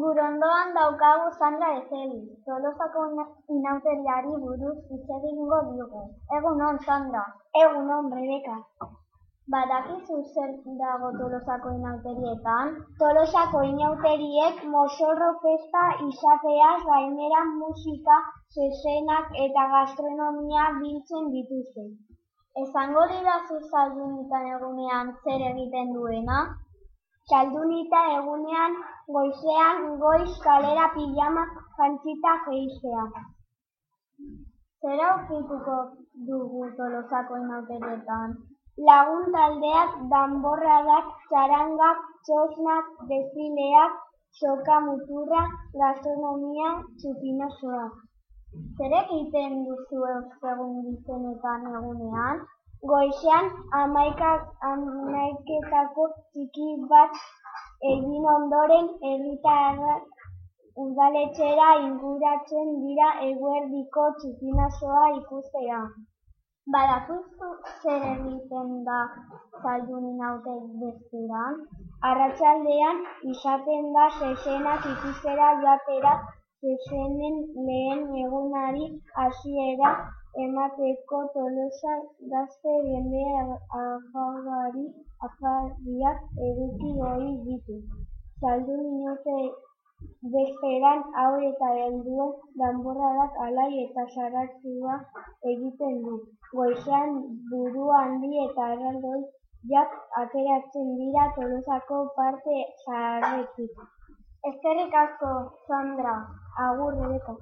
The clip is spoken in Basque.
Gure ondoan daukagu Sandra Ezeli, Tolosako inauteriari buruz hitz egingo diogu. Egun on, Sandra. Egun on, Rebeka. Badakizu zer dago Tolosako inauterietan? Tolosako inauteriek mosorro festa izateaz gainera musika, zezenak eta gastronomia biltzen dituzte. Esango didazu zaldunitan egunean zer egiten duena? Txaldunita egunean goizean goiz kalera pijama jantzita geistea. Zer aurkituko dugu Tolosako inauterietan? Lagun taldeak, danborradak, txarangak, txosnak, desfileak, soka muturra, gastronomia, txupinazoak. Zer egiten duzu egun gizenetan egunean? Goizean hamaiketako txiki bat egin ondoren herritarrak udaletxera inguratzen dira eguerdiko txupinazoa ikustera. Badakizu zer egiten da zaldun inauterian? Arratsaldean izaten da zezenak ikustera joatera zezenen lehen egunari hasiera emateko Tolosa gazte jende afariak eduki ohi ditu. Zaldun bezperan haur eta helduen danborradak alai eta zaratsua egiten du. Goizean buru handi eta erraldoiak ateratzen dira Tolosako parte zaharretik. Eskerrik asko, Sandra. Agur, Rebeka.